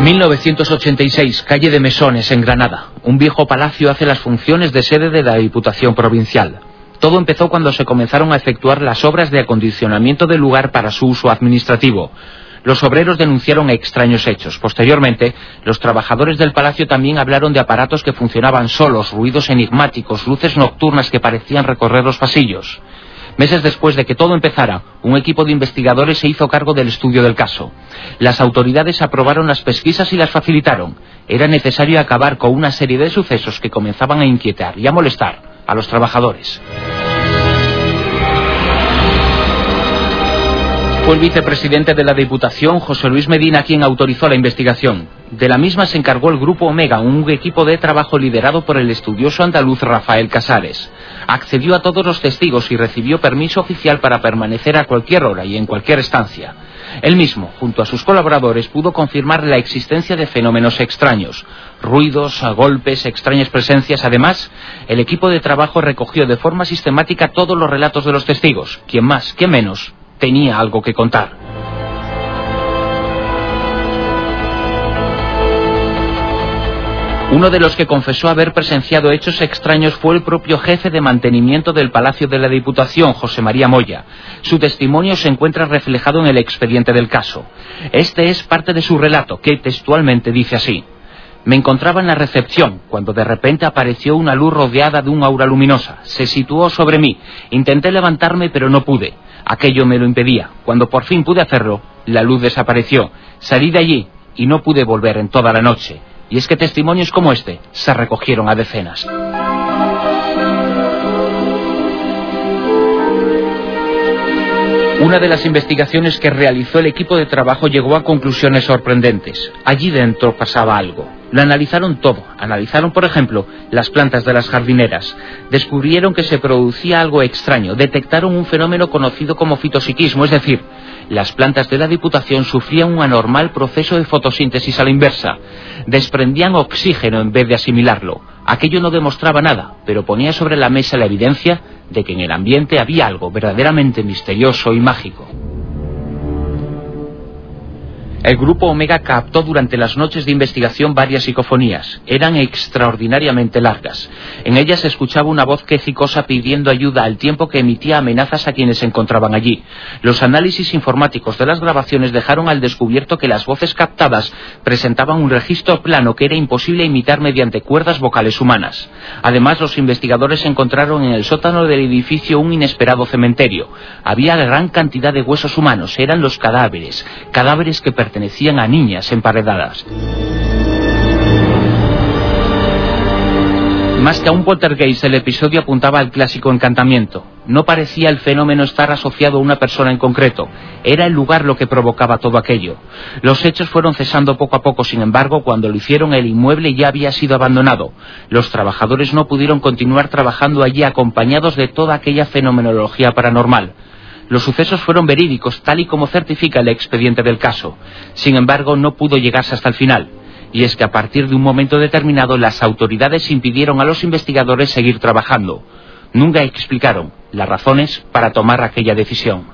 1986, calle de Mesones, en Granada. Un viejo palacio hace las funciones de sede de la Diputación Provincial. Todo empezó cuando se comenzaron a efectuar las obras de acondicionamiento del lugar para su uso administrativo. Los obreros denunciaron extraños hechos. Posteriormente, los trabajadores del palacio también hablaron de aparatos que funcionaban solos, ruidos enigmáticos, luces nocturnas que parecían recorrer los pasillos. Meses después de que todo empezara, un equipo de investigadores se hizo cargo del estudio del caso. Las autoridades aprobaron las pesquisas y las facilitaron. Era necesario acabar con una serie de sucesos que comenzaban a inquietar y a molestar a los trabajadores. Fue el vicepresidente de la Diputación, José Luis Medina, quien autorizó la investigación. De la misma se encargó el Grupo Omega, un equipo de trabajo liderado por el estudioso andaluz Rafael Casares. Accedió a todos los testigos y recibió permiso oficial para permanecer a cualquier hora y en cualquier estancia. Él mismo, junto a sus colaboradores, pudo confirmar la existencia de fenómenos extraños, ruidos, golpes, extrañas presencias. Además, el equipo de trabajo recogió de forma sistemática todos los relatos de los testigos, quien más, que menos, tenía algo que contar. Uno de los que confesó haber presenciado hechos extraños fue el propio jefe de mantenimiento del Palacio de la Diputación, José María Moya. Su testimonio se encuentra reflejado en el expediente del caso. Este es parte de su relato, que textualmente dice así. Me encontraba en la recepción cuando de repente apareció una luz rodeada de un aura luminosa. Se situó sobre mí. Intenté levantarme pero no pude. Aquello me lo impedía. Cuando por fin pude hacerlo, la luz desapareció. Salí de allí y no pude volver en toda la noche. Y es que testimonios como este se recogieron a decenas. Una de las investigaciones que realizó el equipo de trabajo llegó a conclusiones sorprendentes. Allí dentro pasaba algo. Lo analizaron todo. Analizaron, por ejemplo, las plantas de las jardineras. Descubrieron que se producía algo extraño. Detectaron un fenómeno conocido como fitopsiquismo, es decir, las plantas de la Diputación sufrían un anormal proceso de fotosíntesis a la inversa. Desprendían oxígeno en vez de asimilarlo. Aquello no demostraba nada, pero ponía sobre la mesa la evidencia de que en el ambiente había algo verdaderamente misterioso y mágico. El grupo Omega captó durante las noches de investigación varias psicofonías. Eran extraordinariamente largas. En ellas se escuchaba una voz quejicosa pidiendo ayuda al tiempo que emitía amenazas a quienes se encontraban allí. Los análisis informáticos de las grabaciones dejaron al descubierto que las voces captadas presentaban un registro plano que era imposible imitar mediante cuerdas vocales humanas. Además, los investigadores encontraron en el sótano del edificio un inesperado cementerio. Había gran cantidad de huesos humanos. Eran los cadáveres. Cadáveres que pertenecían pertenecían a niñas emparedadas. Más que a un poltergeist, el episodio apuntaba al clásico encantamiento. No parecía el fenómeno estar asociado a una persona en concreto. Era el lugar lo que provocaba todo aquello. Los hechos fueron cesando poco a poco, sin embargo, cuando lo hicieron el inmueble ya había sido abandonado. Los trabajadores no pudieron continuar trabajando allí acompañados de toda aquella fenomenología paranormal. Los sucesos fueron verídicos, tal y como certifica el expediente del caso. Sin embargo, no pudo llegarse hasta el final. Y es que a partir de un momento determinado las autoridades impidieron a los investigadores seguir trabajando. Nunca explicaron las razones para tomar aquella decisión.